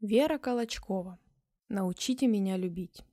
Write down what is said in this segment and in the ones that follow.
Вера Колочкова. Научите меня любить.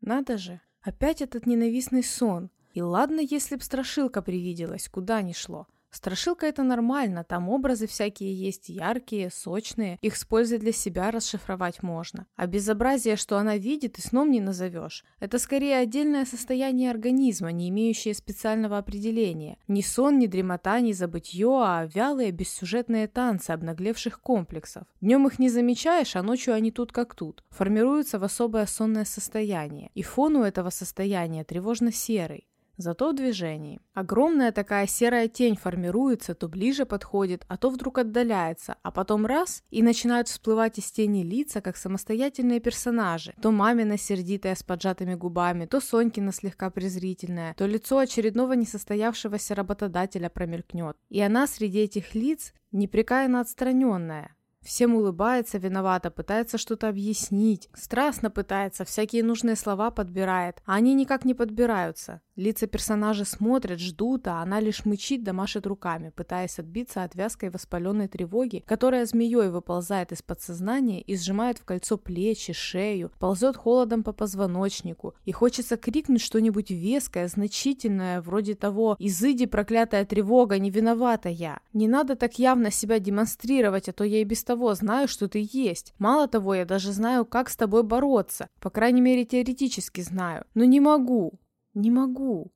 Надо же, опять этот ненавистный сон. И ладно, если б страшилка привиделась, куда ни шло. Страшилка это нормально, там образы всякие есть яркие, сочные, их с пользой для себя расшифровать можно. А безобразие, что она видит, и сном не назовешь. Это скорее отдельное состояние организма, не имеющее специального определения. Ни сон, ни дремота, ни забытье, а вялые бессюжетные танцы обнаглевших комплексов. Днем их не замечаешь, а ночью они тут как тут. Формируются в особое сонное состояние. И фон у этого состояния тревожно-серый зато в движении. Огромная такая серая тень формируется, то ближе подходит, а то вдруг отдаляется, а потом раз, и начинают всплывать из тени лица, как самостоятельные персонажи. То мамина сердитая с поджатыми губами, то Сонькина слегка презрительная, то лицо очередного несостоявшегося работодателя промелькнет. И она среди этих лиц непрекаянно отстраненная, Всем улыбается виновато, пытается что-то объяснить, страстно пытается, всякие нужные слова подбирает, а они никак не подбираются. Лица персонажа смотрят, ждут, а она лишь мычит да машет руками, пытаясь отбиться от вязкой воспаленной тревоги, которая змеей выползает из подсознания и сжимает в кольцо плечи, шею, ползет холодом по позвоночнику. И хочется крикнуть что-нибудь веское, значительное, вроде того «Изыди, проклятая тревога, не виновата я!» Не надо так явно себя демонстрировать, а то я и без того знаю, что ты есть. Мало того, я даже знаю, как с тобой бороться. По крайней мере, теоретически знаю. Но не могу. Не могу.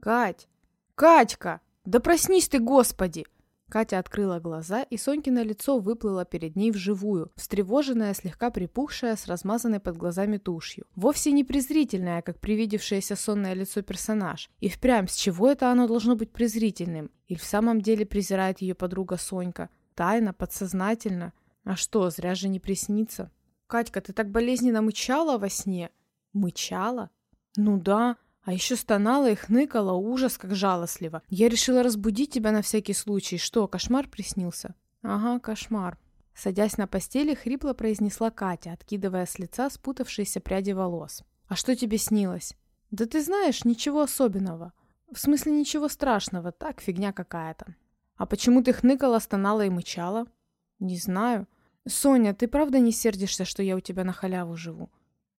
Кать! Катька! Да проснись ты, господи! Катя открыла глаза, и Сонькино лицо выплыло перед ней вживую, встревоженное, слегка припухшее, с размазанной под глазами тушью. Вовсе не презрительное, как привидевшееся сонное лицо персонаж. И впрямь, с чего это оно должно быть презрительным? Или в самом деле презирает ее подруга Сонька? Тайно, подсознательно? А что, зря же не приснится? Катька, ты так болезненно мычала во сне? Мычала? Ну да, а еще стонала и хныкала, ужас, как жалостливо. Я решила разбудить тебя на всякий случай. Что, кошмар приснился? Ага, кошмар. Садясь на постели, хрипло произнесла Катя, откидывая с лица спутавшиеся пряди волос. «А что тебе снилось?» «Да ты знаешь, ничего особенного. В смысле, ничего страшного, так, фигня какая-то». «А почему ты хныкала, стонала и мычала?» «Не знаю». «Соня, ты правда не сердишься, что я у тебя на халяву живу?»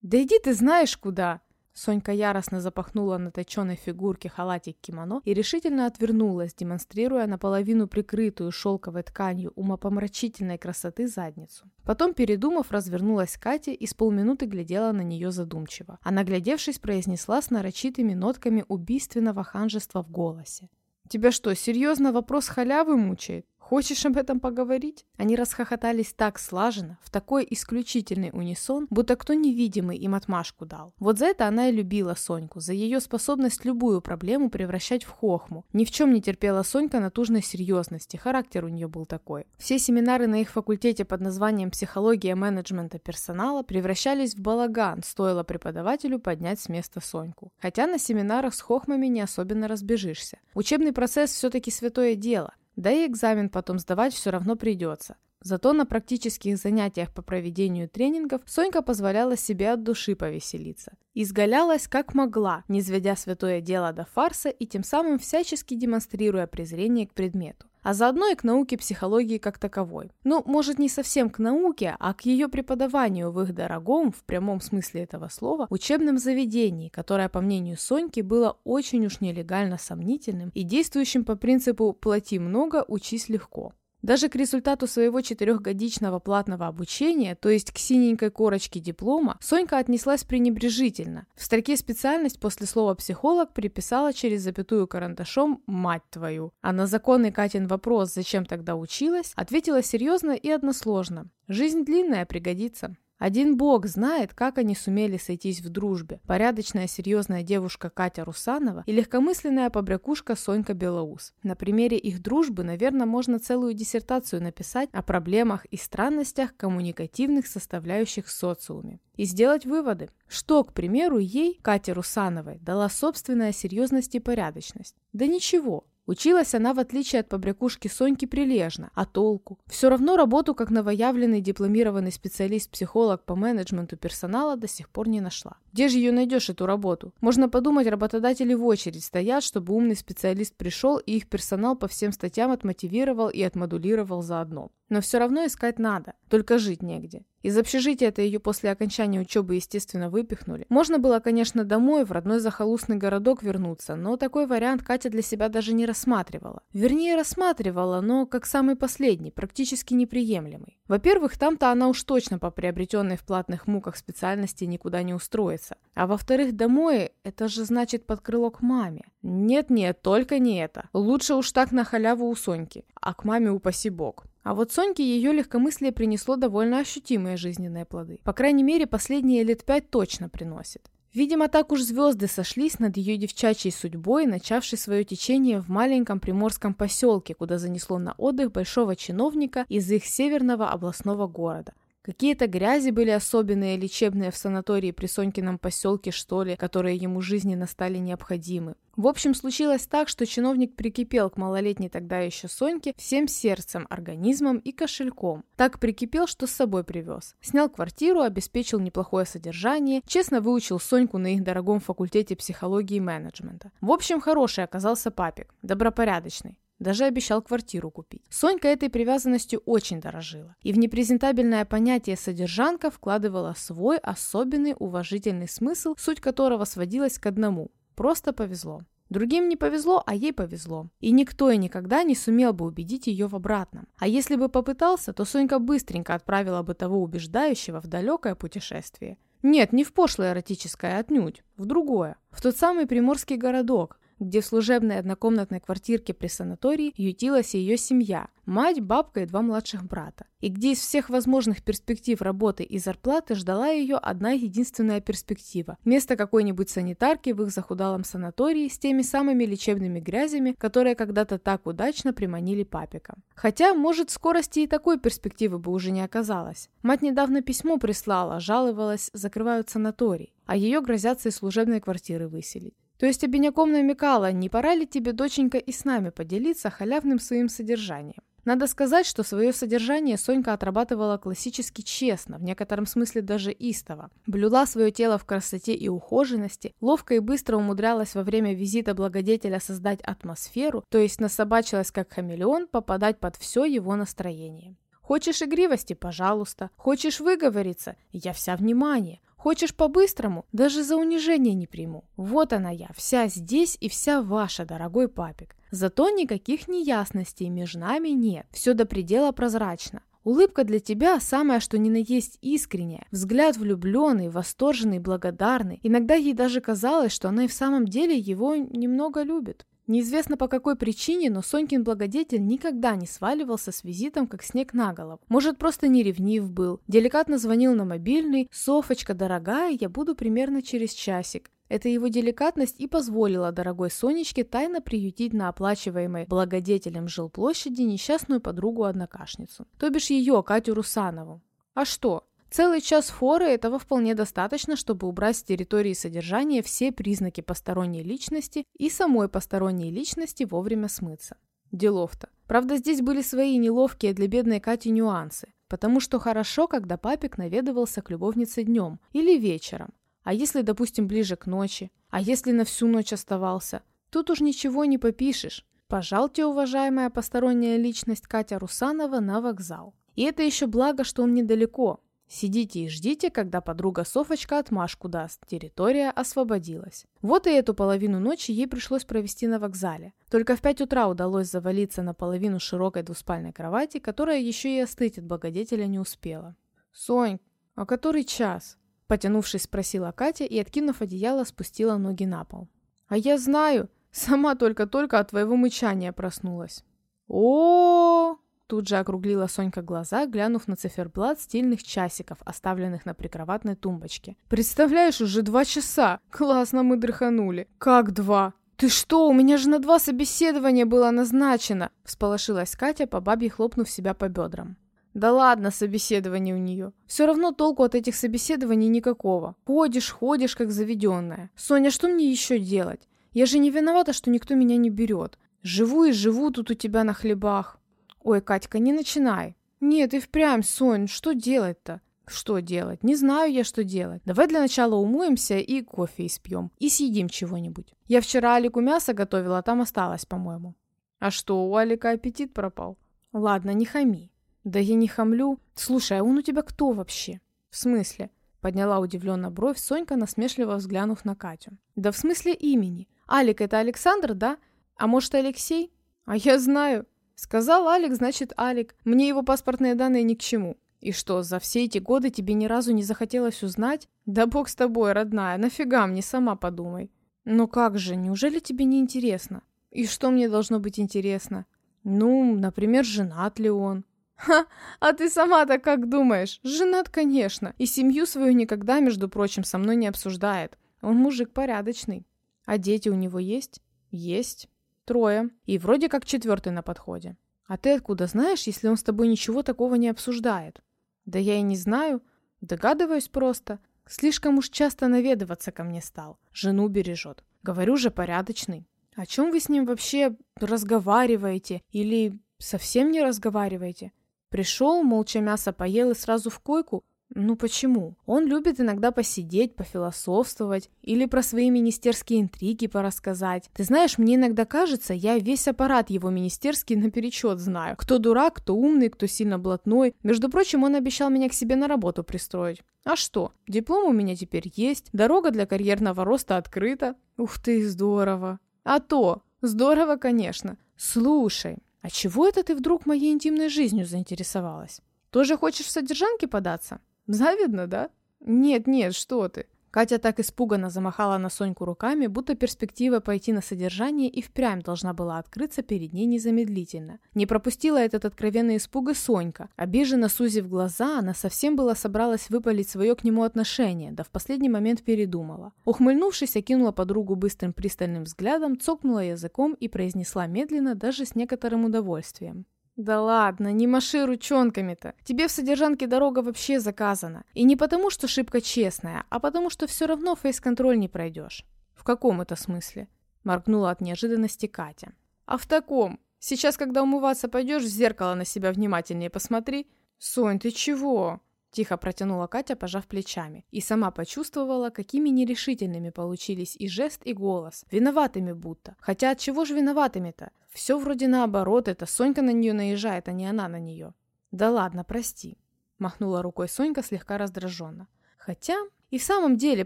«Да иди ты знаешь куда!» Сонька яростно запахнула на точенной фигурке халатик кимоно и решительно отвернулась, демонстрируя наполовину прикрытую шелковой тканью умопомрачительной красоты задницу. Потом, передумав, развернулась Катя и с полминуты глядела на нее задумчиво. А наглядевшись, произнесла с нарочитыми нотками убийственного ханжества в голосе. «Тебя что, серьезно вопрос халявы мучает? Хочешь об этом поговорить? Они расхохотались так слаженно, в такой исключительный унисон, будто кто невидимый им отмашку дал. Вот за это она и любила Соньку, за ее способность любую проблему превращать в хохму. Ни в чем не терпела Сонька натужной серьезности, характер у нее был такой. Все семинары на их факультете под названием «Психология менеджмента персонала» превращались в балаган, стоило преподавателю поднять с места Соньку. Хотя на семинарах с хохмами не особенно разбежишься. Учебный процесс все-таки святое дело. Да и экзамен потом сдавать все равно придется. Зато на практических занятиях по проведению тренингов Сонька позволяла себе от души повеселиться. Изгалялась как могла, не сведя святое дело до фарса и тем самым всячески демонстрируя презрение к предмету а заодно и к науке психологии как таковой. Ну, может, не совсем к науке, а к ее преподаванию в их дорогом, в прямом смысле этого слова, учебном заведении, которое, по мнению Соньки, было очень уж нелегально сомнительным и действующим по принципу «плати много, учись легко». Даже к результату своего четырехгодичного платного обучения, то есть к синенькой корочке диплома, Сонька отнеслась пренебрежительно. В строке специальность после слова «психолог» приписала через запятую карандашом «мать твою». А на законный Катин вопрос «зачем тогда училась?» ответила серьезно и односложно. «Жизнь длинная, пригодится». Один бог знает, как они сумели сойтись в дружбе. Порядочная серьезная девушка Катя Русанова и легкомысленная побрякушка Сонька Белоус. На примере их дружбы, наверное, можно целую диссертацию написать о проблемах и странностях коммуникативных составляющих социуме. И сделать выводы, что, к примеру, ей, Кате Русановой, дала собственная серьезность и порядочность. Да ничего, Училась она, в отличие от побрякушки Соньки, прилежно, а толку? Все равно работу, как новоявленный дипломированный специалист-психолог по менеджменту персонала, до сих пор не нашла. Где же ее найдешь, эту работу? Можно подумать, работодатели в очередь стоят, чтобы умный специалист пришел и их персонал по всем статьям отмотивировал и отмодулировал заодно. Но все равно искать надо, только жить негде. Из общежития это ее после окончания учебы, естественно, выпихнули. Можно было, конечно, домой, в родной захолустный городок вернуться, но такой вариант Катя для себя даже не рассматривала. Вернее, рассматривала, но как самый последний, практически неприемлемый. Во-первых, там-то она уж точно по приобретенной в платных муках специальности никуда не устроится. А во-вторых, домой – это же значит под крыло к маме. Нет-нет, только не это. Лучше уж так на халяву у Соньки, а к маме упаси бог. А вот Соньке ее легкомыслие принесло довольно ощутимые жизненные плоды. По крайней мере, последние лет пять точно приносит. Видимо, так уж звезды сошлись над ее девчачьей судьбой, начавшей свое течение в маленьком приморском поселке, куда занесло на отдых большого чиновника из их северного областного города – Какие-то грязи были особенные, лечебные в санатории при Сонькином поселке, что ли, которые ему жизненно стали необходимы. В общем, случилось так, что чиновник прикипел к малолетней тогда еще Соньке всем сердцем, организмом и кошельком. Так прикипел, что с собой привез. Снял квартиру, обеспечил неплохое содержание, честно выучил Соньку на их дорогом факультете психологии и менеджмента. В общем, хороший оказался папик, добропорядочный. Даже обещал квартиру купить. Сонька этой привязанностью очень дорожила. И в непрезентабельное понятие содержанка вкладывала свой особенный уважительный смысл, суть которого сводилась к одному. Просто повезло. Другим не повезло, а ей повезло. И никто и никогда не сумел бы убедить ее в обратном. А если бы попытался, то Сонька быстренько отправила бы того убеждающего в далекое путешествие. Нет, не в пошлое эротическое, отнюдь, в другое. В тот самый приморский городок, где в служебной однокомнатной квартирке при санатории ютилась ее семья, мать, бабка и два младших брата. И где из всех возможных перспектив работы и зарплаты ждала ее одна единственная перспектива – место какой-нибудь санитарки в их захудалом санатории с теми самыми лечебными грязями, которые когда-то так удачно приманили папика. Хотя, может, скорости и такой перспективы бы уже не оказалось. Мать недавно письмо прислала, жаловалась, закрывают санаторий, а ее грозятся из служебной квартиры выселить. То есть обиняком намекала, не пора ли тебе, доченька, и с нами поделиться халявным своим содержанием. Надо сказать, что свое содержание Сонька отрабатывала классически честно, в некотором смысле даже истово. Блюла свое тело в красоте и ухоженности, ловко и быстро умудрялась во время визита благодетеля создать атмосферу, то есть насобачилась как хамелеон попадать под все его настроение. Хочешь игривости? Пожалуйста. Хочешь выговориться? Я вся внимание. Хочешь по-быстрому? Даже за унижение не приму. Вот она я, вся здесь и вся ваша, дорогой папик. Зато никаких неясностей между нами нет. Все до предела прозрачно. Улыбка для тебя самое, что ни на есть искренняя. Взгляд влюбленный, восторженный, благодарный. Иногда ей даже казалось, что она и в самом деле его немного любит. Неизвестно по какой причине, но Сонькин благодетель никогда не сваливался с визитом, как снег на голову. Может, просто не ревнив был. Деликатно звонил на мобильный. «Софочка, дорогая, я буду примерно через часик». Эта его деликатность и позволила дорогой Сонечке тайно приютить на оплачиваемой благодетелем жилплощади несчастную подругу-однокашницу. То бишь ее, Катю Русанову. А что? Целый час форы этого вполне достаточно, чтобы убрать с территории содержания все признаки посторонней личности и самой посторонней личности вовремя смыться. Делов-то. Правда, здесь были свои неловкие для бедной Кати нюансы, потому что хорошо, когда папик наведывался к любовнице днем или вечером. А если, допустим, ближе к ночи? А если на всю ночь оставался? Тут уж ничего не попишешь. Пожалуйте, уважаемая посторонняя личность Катя Русанова, на вокзал. И это еще благо, что он недалеко, Сидите и ждите, когда подруга Софочка отмашку даст. Территория освободилась. Вот и эту половину ночи ей пришлось провести на вокзале. Только в 5 утра удалось завалиться на половину широкой двуспальной кровати, которая еще и остыть от благодетеля не успела. «Сонь, а который час?» Потянувшись, спросила Катя и, откинув одеяло, спустила ноги на пол. «А я знаю, сама только-только от твоего мычания проснулась». О, -о, -о, -о Тут же округлила Сонька глаза, глянув на циферблат стильных часиков, оставленных на прикроватной тумбочке. «Представляешь, уже два часа! Классно мы дрыханули!» «Как два?» «Ты что, у меня же на два собеседования было назначено!» Всполошилась Катя, по бабье хлопнув себя по бедрам. Да ладно, собеседование у нее. Все равно толку от этих собеседований никакого. Ходишь, ходишь, как заведенная. Соня, что мне еще делать? Я же не виновата, что никто меня не берет. Живу и живу тут у тебя на хлебах. «Ой, Катька, не начинай!» «Нет, и впрямь, Сонь, что делать-то?» «Что делать? Не знаю я, что делать. Давай для начала умоемся и кофе испьем. И съедим чего-нибудь. Я вчера Алику мясо готовила, а там осталось, по-моему». «А что, у Алика аппетит пропал?» «Ладно, не хами. Да я не хамлю. Слушай, а он у тебя кто вообще? В смысле? Подняла удивленно бровь Сонька, насмешливо взглянув на Катю. Да в смысле имени. Алик это Александр, да? А может Алексей? А я знаю. Сказал Алик, значит Алик. Мне его паспортные данные ни к чему. И что, за все эти годы тебе ни разу не захотелось узнать? Да бог с тобой, родная, нафига мне, сама подумай. Ну как же, неужели тебе не интересно? И что мне должно быть интересно? Ну, например, женат ли он? Ха, а ты сама-то как думаешь? Женат, конечно. И семью свою никогда, между прочим, со мной не обсуждает. Он мужик порядочный. А дети у него есть? Есть. Трое. И вроде как четвертый на подходе. А ты откуда знаешь, если он с тобой ничего такого не обсуждает? Да я и не знаю. Догадываюсь просто. Слишком уж часто наведываться ко мне стал. Жену бережет. Говорю же, порядочный. О чем вы с ним вообще разговариваете? Или совсем не разговариваете? Пришел, молча мясо поел и сразу в койку? Ну почему? Он любит иногда посидеть, пофилософствовать или про свои министерские интриги порассказать. Ты знаешь, мне иногда кажется, я весь аппарат его министерский наперечет знаю. Кто дурак, кто умный, кто сильно блатной. Между прочим, он обещал меня к себе на работу пристроить. А что? Диплом у меня теперь есть, дорога для карьерного роста открыта. Ух ты, здорово. А то, здорово, конечно. Слушай, а чего это ты вдруг моей интимной жизнью заинтересовалась? Тоже хочешь в содержанки податься? Завидно, да? Нет, нет, что ты. Катя так испуганно замахала на Соньку руками, будто перспектива пойти на содержание и впрямь должна была открыться перед ней незамедлительно. Не пропустила этот откровенный испуг и Сонька. Обиженно сузив глаза, она совсем была собралась выпалить свое к нему отношение, да в последний момент передумала. Ухмыльнувшись, окинула подругу быстрым пристальным взглядом, цокнула языком и произнесла медленно, даже с некоторым удовольствием. Да ладно, не маши ручонками-то. Тебе в содержанке дорога вообще заказана. И не потому, что шибко честная, а потому, что все равно фейс-контроль не пройдешь. В каком это смысле? Моргнула от неожиданности Катя. А в таком. Сейчас, когда умываться пойдешь, в зеркало на себя внимательнее посмотри. Сонь, ты чего? Тихо протянула Катя, пожав плечами, и сама почувствовала, какими нерешительными получились и жест, и голос. Виноватыми будто. Хотя от чего же виноватыми-то? Все вроде наоборот, это Сонька на нее наезжает, а не она на нее. Да ладно, прости. Махнула рукой Сонька слегка раздраженно. Хотя, и в самом деле,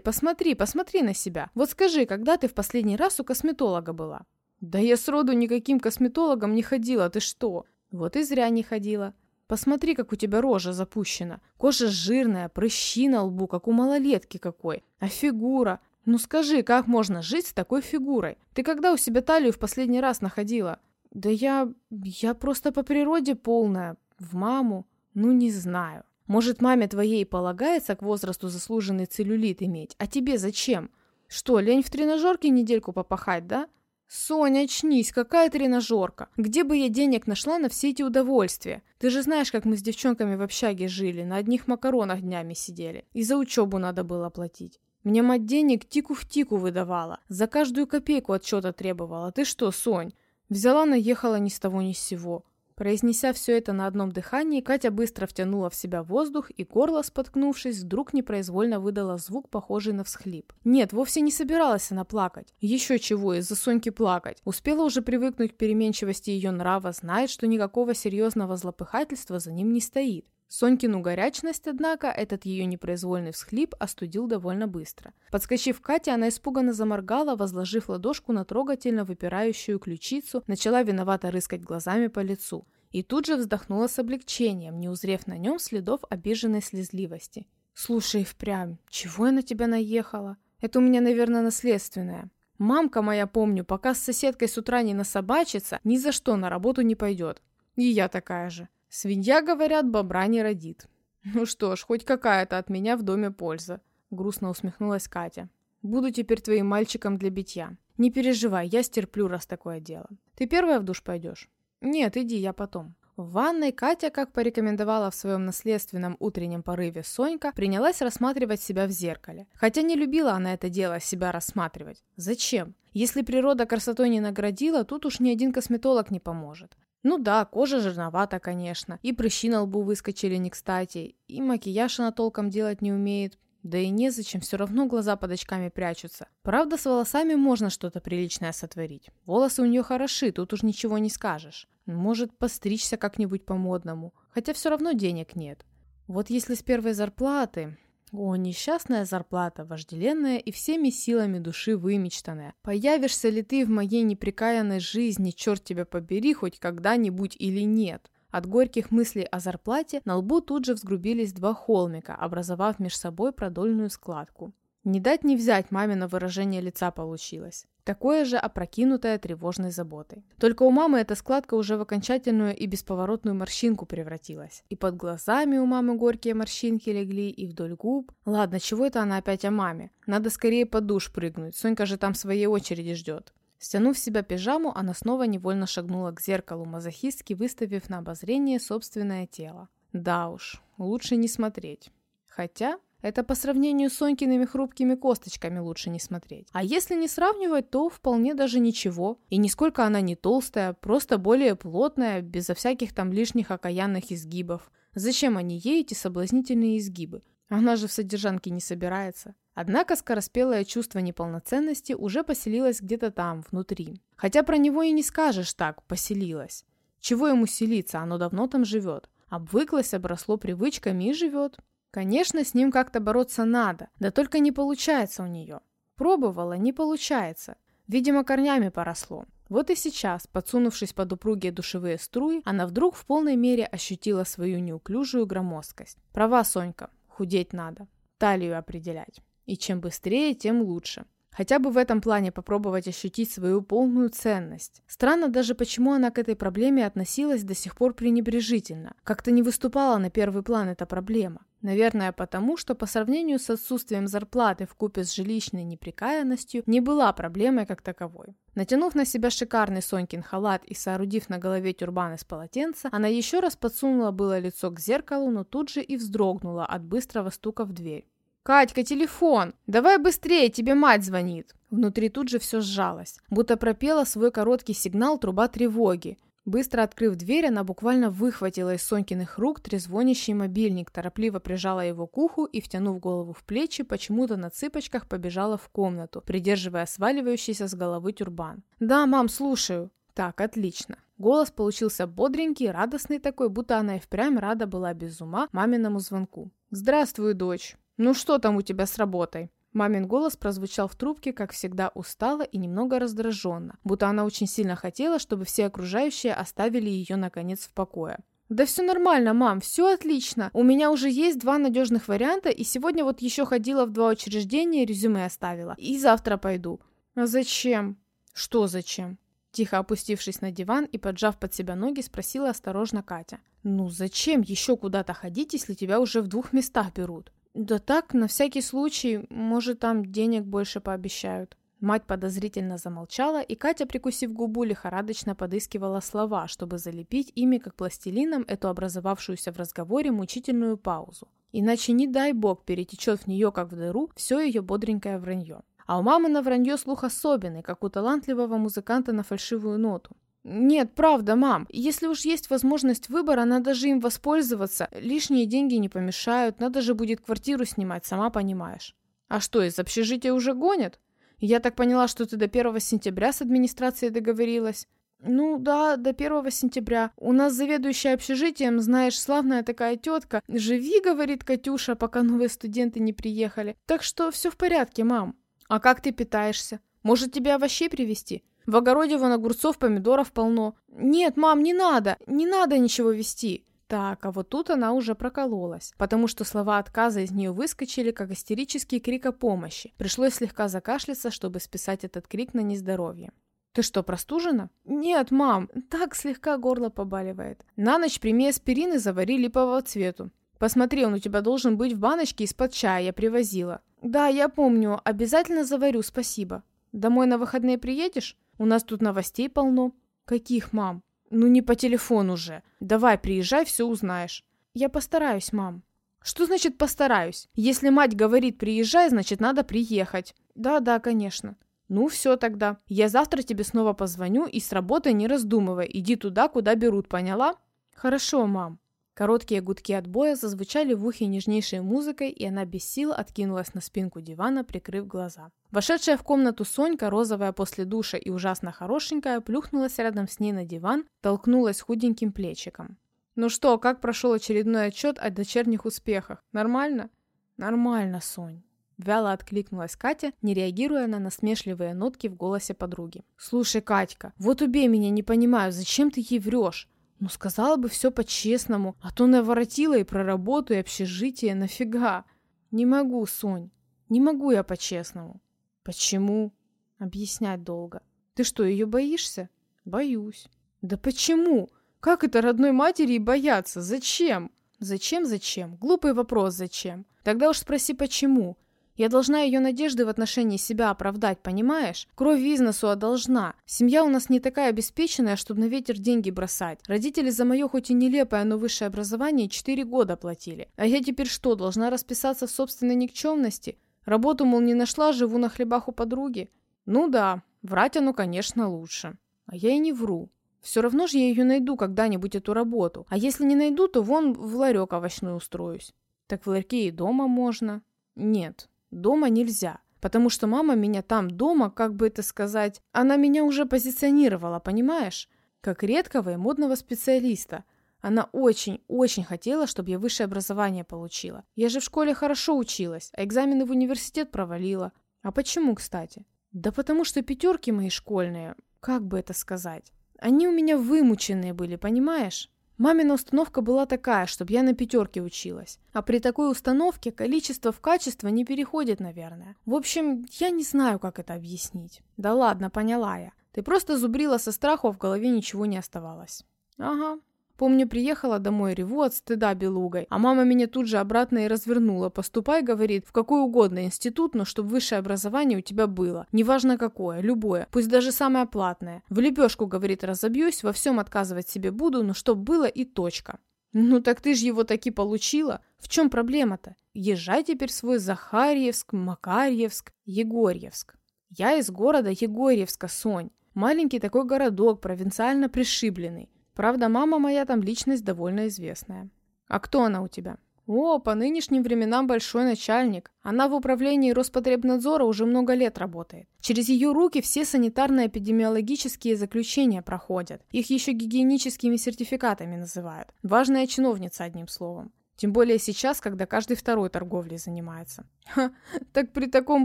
посмотри, посмотри на себя. Вот скажи, когда ты в последний раз у косметолога была? Да я сроду никаким косметологом не ходила, ты что? Вот и зря не ходила. Посмотри, как у тебя рожа запущена. Кожа жирная, прыщи на лбу, как у малолетки какой. А фигура? Ну скажи, как можно жить с такой фигурой? Ты когда у себя талию в последний раз находила? Да я... я просто по природе полная. В маму? Ну не знаю. Может, маме твоей полагается к возрасту заслуженный целлюлит иметь, а тебе зачем? Что, лень в тренажерке недельку попахать, да? «Соня, очнись, какая тренажерка! Где бы я денег нашла на все эти удовольствия? Ты же знаешь, как мы с девчонками в общаге жили, на одних макаронах днями сидели. И за учебу надо было платить. Мне мать денег тику в тику выдавала, за каждую копейку отчета требовала. Ты что, Сонь? Взяла, наехала ни с того ни с сего. Произнеся все это на одном дыхании, Катя быстро втянула в себя воздух и горло, споткнувшись, вдруг непроизвольно выдала звук, похожий на всхлип. Нет, вовсе не собиралась она плакать. Еще чего, из-за Соньки плакать. Успела уже привыкнуть к переменчивости ее нрава, знает, что никакого серьезного злопыхательства за ним не стоит. Сонькину горячность, однако, этот ее непроизвольный всхлип остудил довольно быстро. Подскочив к Кате, она испуганно заморгала, возложив ладошку на трогательно выпирающую ключицу, начала виновато рыскать глазами по лицу. И тут же вздохнула с облегчением, не узрев на нем следов обиженной слезливости. «Слушай, впрямь, чего я на тебя наехала? Это у меня, наверное, наследственное. Мамка моя, помню, пока с соседкой с утра не насобачится, ни за что на работу не пойдет. И я такая же. Свинья, говорят, бобра не родит. Ну что ж, хоть какая-то от меня в доме польза. Грустно усмехнулась Катя. Буду теперь твоим мальчиком для битья. Не переживай, я стерплю, раз такое дело. Ты первая в душ пойдешь? Нет, иди, я потом. В ванной Катя, как порекомендовала в своем наследственном утреннем порыве Сонька, принялась рассматривать себя в зеркале. Хотя не любила она это дело, себя рассматривать. Зачем? Если природа красотой не наградила, тут уж ни один косметолог не поможет. Ну да, кожа жирновата, конечно, и прыщи на лбу выскочили не кстати, и макияж она толком делать не умеет, да и незачем, все равно глаза под очками прячутся. Правда, с волосами можно что-то приличное сотворить. Волосы у нее хороши, тут уж ничего не скажешь. Может, постричься как-нибудь по-модному. Хотя все равно денег нет. Вот если с первой зарплаты... О, несчастная зарплата, вожделенная и всеми силами души вымечтанная. Появишься ли ты в моей неприкаянной жизни, черт тебя побери, хоть когда-нибудь или нет? От горьких мыслей о зарплате на лбу тут же взгрубились два холмика, образовав между собой продольную складку. Не дать не взять мамино выражение лица получилось. Такое же опрокинутое тревожной заботой. Только у мамы эта складка уже в окончательную и бесповоротную морщинку превратилась. И под глазами у мамы горькие морщинки легли, и вдоль губ. Ладно, чего это она опять о маме? Надо скорее под душ прыгнуть, Сонька же там своей очереди ждет. Стянув себя пижаму, она снова невольно шагнула к зеркалу мазохистки, выставив на обозрение собственное тело. Да уж, лучше не смотреть. Хотя, это по сравнению с Сонькиными хрупкими косточками лучше не смотреть. А если не сравнивать, то вполне даже ничего. И нисколько она не толстая, просто более плотная, безо всяких там лишних окаянных изгибов. Зачем они ей эти соблазнительные изгибы? Она же в содержанке не собирается. Однако скороспелое чувство неполноценности уже поселилось где-то там, внутри. Хотя про него и не скажешь так, поселилось. Чего ему селиться, оно давно там живет. Обвыклось, обросло привычками и живет. Конечно, с ним как-то бороться надо, да только не получается у нее. Пробовала, не получается. Видимо, корнями поросло. Вот и сейчас, подсунувшись под упругие душевые струи, она вдруг в полной мере ощутила свою неуклюжую громоздкость. Права, Сонька, худеть надо. Талию определять. И чем быстрее, тем лучше. Хотя бы в этом плане попробовать ощутить свою полную ценность. Странно даже, почему она к этой проблеме относилась до сих пор пренебрежительно. Как-то не выступала на первый план эта проблема. Наверное, потому что по сравнению с отсутствием зарплаты в купе с жилищной неприкаянностью не была проблемой как таковой. Натянув на себя шикарный Сонькин халат и соорудив на голове тюрбан из полотенца, она еще раз подсунула было лицо к зеркалу, но тут же и вздрогнула от быстрого стука в дверь. «Катька, телефон! Давай быстрее, тебе мать звонит!» Внутри тут же все сжалось, будто пропела свой короткий сигнал труба тревоги. Быстро открыв дверь, она буквально выхватила из Сонькиных рук трезвонящий мобильник, торопливо прижала его к уху и, втянув голову в плечи, почему-то на цыпочках побежала в комнату, придерживая сваливающийся с головы тюрбан. «Да, мам, слушаю». «Так, отлично». Голос получился бодренький, радостный такой, будто она и впрямь рада была без ума маминому звонку. «Здравствуй, дочь». «Ну что там у тебя с работой?» Мамин голос прозвучал в трубке, как всегда, устало и немного раздраженно, будто она очень сильно хотела, чтобы все окружающие оставили ее, наконец, в покое. «Да все нормально, мам, все отлично. У меня уже есть два надежных варианта, и сегодня вот еще ходила в два учреждения, резюме оставила. И завтра пойду». «А зачем?» «Что зачем?» Тихо опустившись на диван и поджав под себя ноги, спросила осторожно Катя. «Ну зачем еще куда-то ходить, если тебя уже в двух местах берут?» Да так, на всякий случай, может, там денег больше пообещают. Мать подозрительно замолчала, и Катя, прикусив губу, лихорадочно подыскивала слова, чтобы залепить ими, как пластилином, эту образовавшуюся в разговоре мучительную паузу. Иначе, не дай бог, перетечет в нее, как в дыру, все ее бодренькое вранье. А у мамы на вранье слух особенный, как у талантливого музыканта на фальшивую ноту. Нет, правда, мам. Если уж есть возможность выбора, надо же им воспользоваться. Лишние деньги не помешают, надо же будет квартиру снимать, сама понимаешь. А что, из общежития уже гонят? Я так поняла, что ты до 1 сентября с администрацией договорилась. Ну да, до 1 сентября. У нас заведующая общежитием, знаешь, славная такая тетка. Живи, говорит Катюша, пока новые студенты не приехали. Так что все в порядке, мам. А как ты питаешься? Может, тебе овощей привезти? В огороде вон огурцов, помидоров полно. Нет, мам, не надо, не надо ничего вести. Так, а вот тут она уже прокололась, потому что слова отказа из нее выскочили, как истерический крик о помощи. Пришлось слегка закашляться, чтобы списать этот крик на нездоровье. «Ты что, простужена?» «Нет, мам, так слегка горло побаливает. На ночь прими аспирин и завари липового цвету. Посмотри, он у тебя должен быть в баночке из-под чая, я привозила». «Да, я помню, обязательно заварю, спасибо». «Домой на выходные приедешь?» У нас тут новостей полно. Каких, мам? Ну не по телефону же. Давай, приезжай, все узнаешь. Я постараюсь, мам. Что значит постараюсь? Если мать говорит приезжай, значит надо приехать. Да-да, конечно. Ну все тогда. Я завтра тебе снова позвоню и с работы не раздумывай. Иди туда, куда берут, поняла? Хорошо, мам. Короткие гудки отбоя зазвучали в ухе нежнейшей музыкой, и она без сил откинулась на спинку дивана, прикрыв глаза. Вошедшая в комнату Сонька, розовая после душа и ужасно хорошенькая, плюхнулась рядом с ней на диван, толкнулась худеньким плечиком. Ну что, как прошел очередной отчет о дочерних успехах? Нормально? Нормально, Сонь. Вяло откликнулась Катя, не реагируя на насмешливые нотки в голосе подруги. «Слушай, Катька, вот убей меня, не понимаю, зачем ты ей врешь? Ну, сказала бы все по-честному, а то наворотила и про работу, и общежитие, нафига? Не могу, Сонь, не могу я по-честному». «Почему?» «Объяснять долго». «Ты что, ее боишься?» «Боюсь». «Да почему? Как это родной матери и бояться? Зачем?» «Зачем, зачем? Глупый вопрос, зачем? Тогда уж спроси, почему. Я должна ее надежды в отношении себя оправдать, понимаешь? Кровь бизнесу а должна. Семья у нас не такая обеспеченная, чтобы на ветер деньги бросать. Родители за мое хоть и нелепое, но высшее образование 4 года платили. А я теперь что, должна расписаться в собственной никчемности? Работу, мол, не нашла, живу на хлебах у подруги? Ну да, врать оно, конечно, лучше. А я и не вру. Все равно же я ее найду когда-нибудь, эту работу. А если не найду, то вон в ларек овощной устроюсь. Так в ларьке и дома можно. Нет, Дома нельзя, потому что мама меня там дома, как бы это сказать, она меня уже позиционировала, понимаешь? Как редкого и модного специалиста. Она очень-очень хотела, чтобы я высшее образование получила. Я же в школе хорошо училась, а экзамены в университет провалила. А почему, кстати? Да потому что пятерки мои школьные, как бы это сказать, они у меня вымученные были, понимаешь? Мамина установка была такая, чтобы я на пятерке училась. А при такой установке количество в качество не переходит, наверное. В общем, я не знаю, как это объяснить. Да ладно, поняла я. Ты просто зубрила со страху, а в голове ничего не оставалось. Ага, Помню, приехала домой, реву от стыда белугой, а мама меня тут же обратно и развернула. Поступай, говорит, в какой угодно институт, но чтобы высшее образование у тебя было. Неважно какое, любое, пусть даже самое платное. В лепешку, говорит, разобьюсь, во всем отказывать себе буду, но чтоб было и точка. Ну так ты же его таки получила. В чем проблема-то? Езжай теперь в свой Захарьевск, Макарьевск, Егорьевск. Я из города Егорьевска, Сонь. Маленький такой городок, провинциально пришибленный. Правда, мама моя там личность довольно известная. А кто она у тебя? О, по нынешним временам большой начальник. Она в управлении Роспотребнадзора уже много лет работает. Через ее руки все санитарно-эпидемиологические заключения проходят. Их еще гигиеническими сертификатами называют. Важная чиновница, одним словом. Тем более сейчас, когда каждый второй торговлей занимается. Ха, так при таком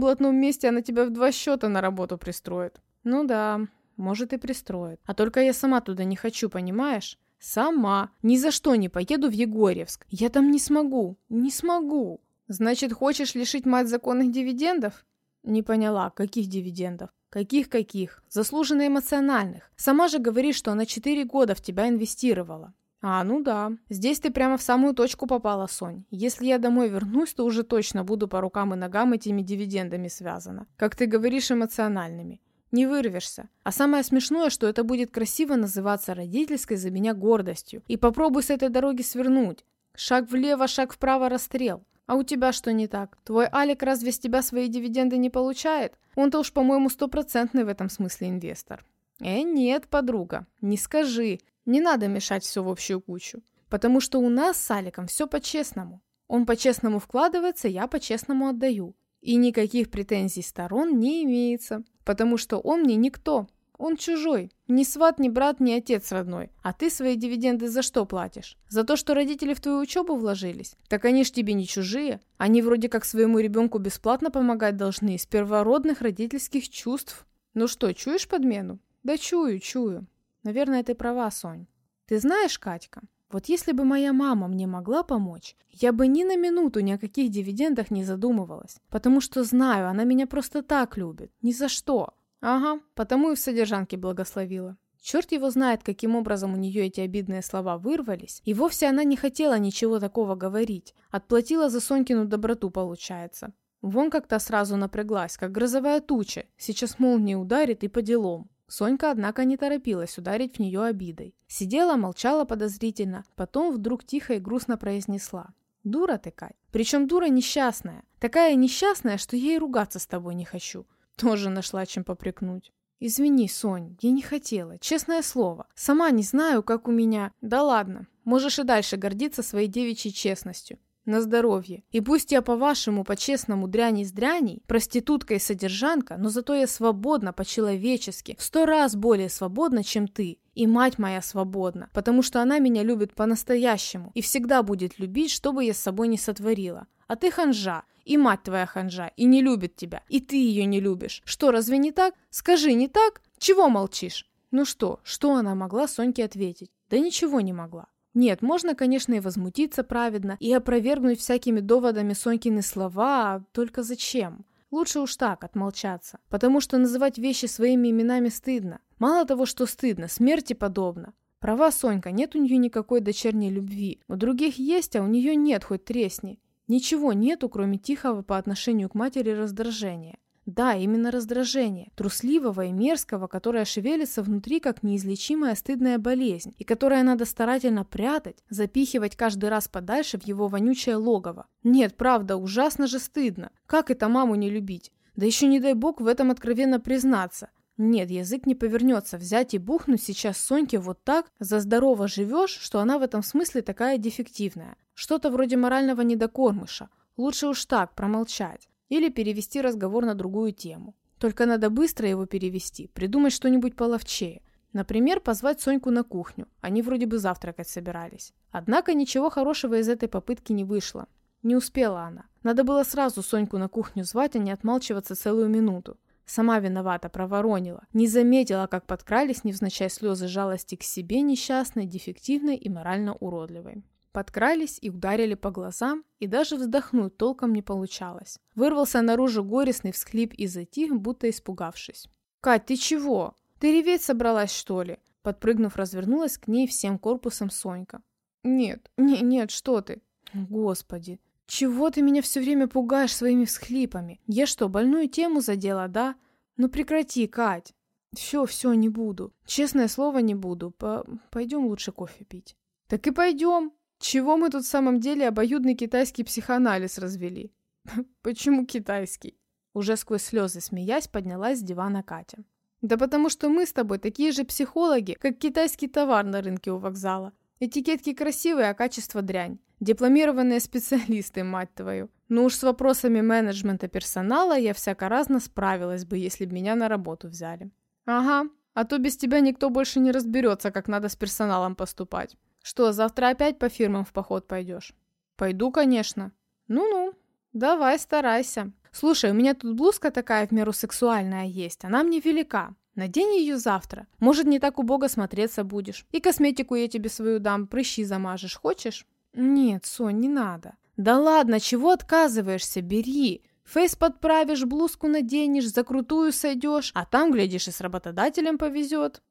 блатном месте она тебя в два счета на работу пристроит. Ну да, может, и пристроит. А только я сама туда не хочу, понимаешь? Сама. Ни за что не поеду в Егорьевск. Я там не смогу. Не смогу. Значит, хочешь лишить мать законных дивидендов? Не поняла, каких дивидендов? Каких-каких? Заслуженно эмоциональных. Сама же говоришь, что она 4 года в тебя инвестировала. А, ну да. Здесь ты прямо в самую точку попала, Сонь. Если я домой вернусь, то уже точно буду по рукам и ногам этими дивидендами связана. Как ты говоришь, эмоциональными. Не вырвешься. А самое смешное, что это будет красиво называться родительской за меня гордостью. И попробуй с этой дороги свернуть. Шаг влево, шаг вправо, расстрел. А у тебя что не так? Твой Алик разве с тебя свои дивиденды не получает? Он-то уж, по-моему, стопроцентный в этом смысле инвестор. Э, нет, подруга, не скажи. Не надо мешать все в общую кучу. Потому что у нас с Аликом все по-честному. Он по-честному вкладывается, я по-честному отдаю. И никаких претензий сторон не имеется потому что он мне никто. Он чужой. Ни сват, ни брат, ни отец родной. А ты свои дивиденды за что платишь? За то, что родители в твою учебу вложились? Так они ж тебе не чужие. Они вроде как своему ребенку бесплатно помогать должны из первородных родительских чувств. Ну что, чуешь подмену? Да чую, чую. Наверное, ты права, Сонь. Ты знаешь, Катька, вот если бы моя мама мне могла помочь, я бы ни на минуту ни о каких дивидендах не задумывалась. Потому что знаю, она меня просто так любит. Ни за что. Ага, потому и в содержанке благословила. Черт его знает, каким образом у нее эти обидные слова вырвались. И вовсе она не хотела ничего такого говорить. Отплатила за Сонькину доброту, получается. Вон как-то сразу напряглась, как грозовая туча. Сейчас молния ударит и по делам. Сонька, однако, не торопилась ударить в нее обидой. Сидела, молчала подозрительно, потом вдруг тихо и грустно произнесла. «Дура ты, Кать. Причем дура несчастная. Такая несчастная, что ей ругаться с тобой не хочу». Тоже нашла чем попрекнуть. «Извини, Сонь, я не хотела, честное слово. Сама не знаю, как у меня...» «Да ладно, можешь и дальше гордиться своей девичьей честностью. На здоровье. И пусть я по-вашему, по-честному, дрянь из дряней, проститутка и содержанка, но зато я свободна по-человечески, в сто раз более свободна, чем ты. И мать моя свободна, потому что она меня любит по-настоящему и всегда будет любить, что бы я с собой не сотворила. А ты ханжа, и мать твоя ханжа, и не любит тебя, и ты ее не любишь. Что, разве не так? Скажи, не так? Чего молчишь? Ну что, что она могла Соньке ответить? Да ничего не могла. Нет, можно, конечно, и возмутиться праведно, и опровергнуть всякими доводами Сонькины слова, а только зачем? Лучше уж так, отмолчаться. Потому что называть вещи своими именами стыдно. Мало того, что стыдно, смерти подобно. Права Сонька, нет у нее никакой дочерней любви. У других есть, а у нее нет, хоть тресни. Ничего нету, кроме тихого по отношению к матери раздражения. Да, именно раздражение, трусливого и мерзкого, которое шевелится внутри как неизлечимая стыдная болезнь, и которое надо старательно прятать, запихивать каждый раз подальше в его вонючее логово. Нет, правда, ужасно же стыдно. Как это маму не любить? Да еще не дай бог в этом откровенно признаться. Нет, язык не повернется взять и бухнуть сейчас Соньке вот так, за здорово живешь, что она в этом смысле такая дефективная. Что-то вроде морального недокормыша. Лучше уж так, промолчать. Или перевести разговор на другую тему. Только надо быстро его перевести, придумать что-нибудь половчее. Например, позвать Соньку на кухню. Они вроде бы завтракать собирались. Однако ничего хорошего из этой попытки не вышло. Не успела она. Надо было сразу Соньку на кухню звать, а не отмалчиваться целую минуту. Сама виновата, проворонила. Не заметила, как подкрались невзначай слезы жалости к себе несчастной, дефективной и морально уродливой. Подкрались и ударили по глазам, и даже вздохнуть толком не получалось. Вырвался наружу горестный всхлип и затих, будто испугавшись. «Кать, ты чего? Ты реветь собралась, что ли?» Подпрыгнув, развернулась к ней всем корпусом Сонька. «Нет, не, нет, что ты?» «Господи, чего ты меня все время пугаешь своими всхлипами? Я что, больную тему задела, да? Ну прекрати, Кать!» «Все, все, не буду. Честное слово, не буду. По... Пойдем лучше кофе пить». «Так и пойдем. Чего мы тут в самом деле обоюдный китайский психоанализ развели? Почему китайский? Уже сквозь слезы смеясь поднялась с дивана Катя. Да потому что мы с тобой такие же психологи, как китайский товар на рынке у вокзала. Этикетки красивые, а качество дрянь. Дипломированные специалисты, мать твою. Ну уж с вопросами менеджмента персонала я всяко разно справилась бы, если бы меня на работу взяли. Ага, а то без тебя никто больше не разберется, как надо с персоналом поступать. Что, завтра опять по фирмам в поход пойдешь? Пойду, конечно. Ну-ну, давай, старайся. Слушай, у меня тут блузка такая в меру сексуальная есть, она мне велика. Надень ее завтра. Может, не так убого смотреться будешь. И косметику я тебе свою дам, прыщи замажешь. Хочешь? Нет, Сонь, не надо. Да ладно, чего отказываешься? Бери. Фейс подправишь, блузку наденешь, за крутую сойдешь, а там, глядишь, и с работодателем повезет.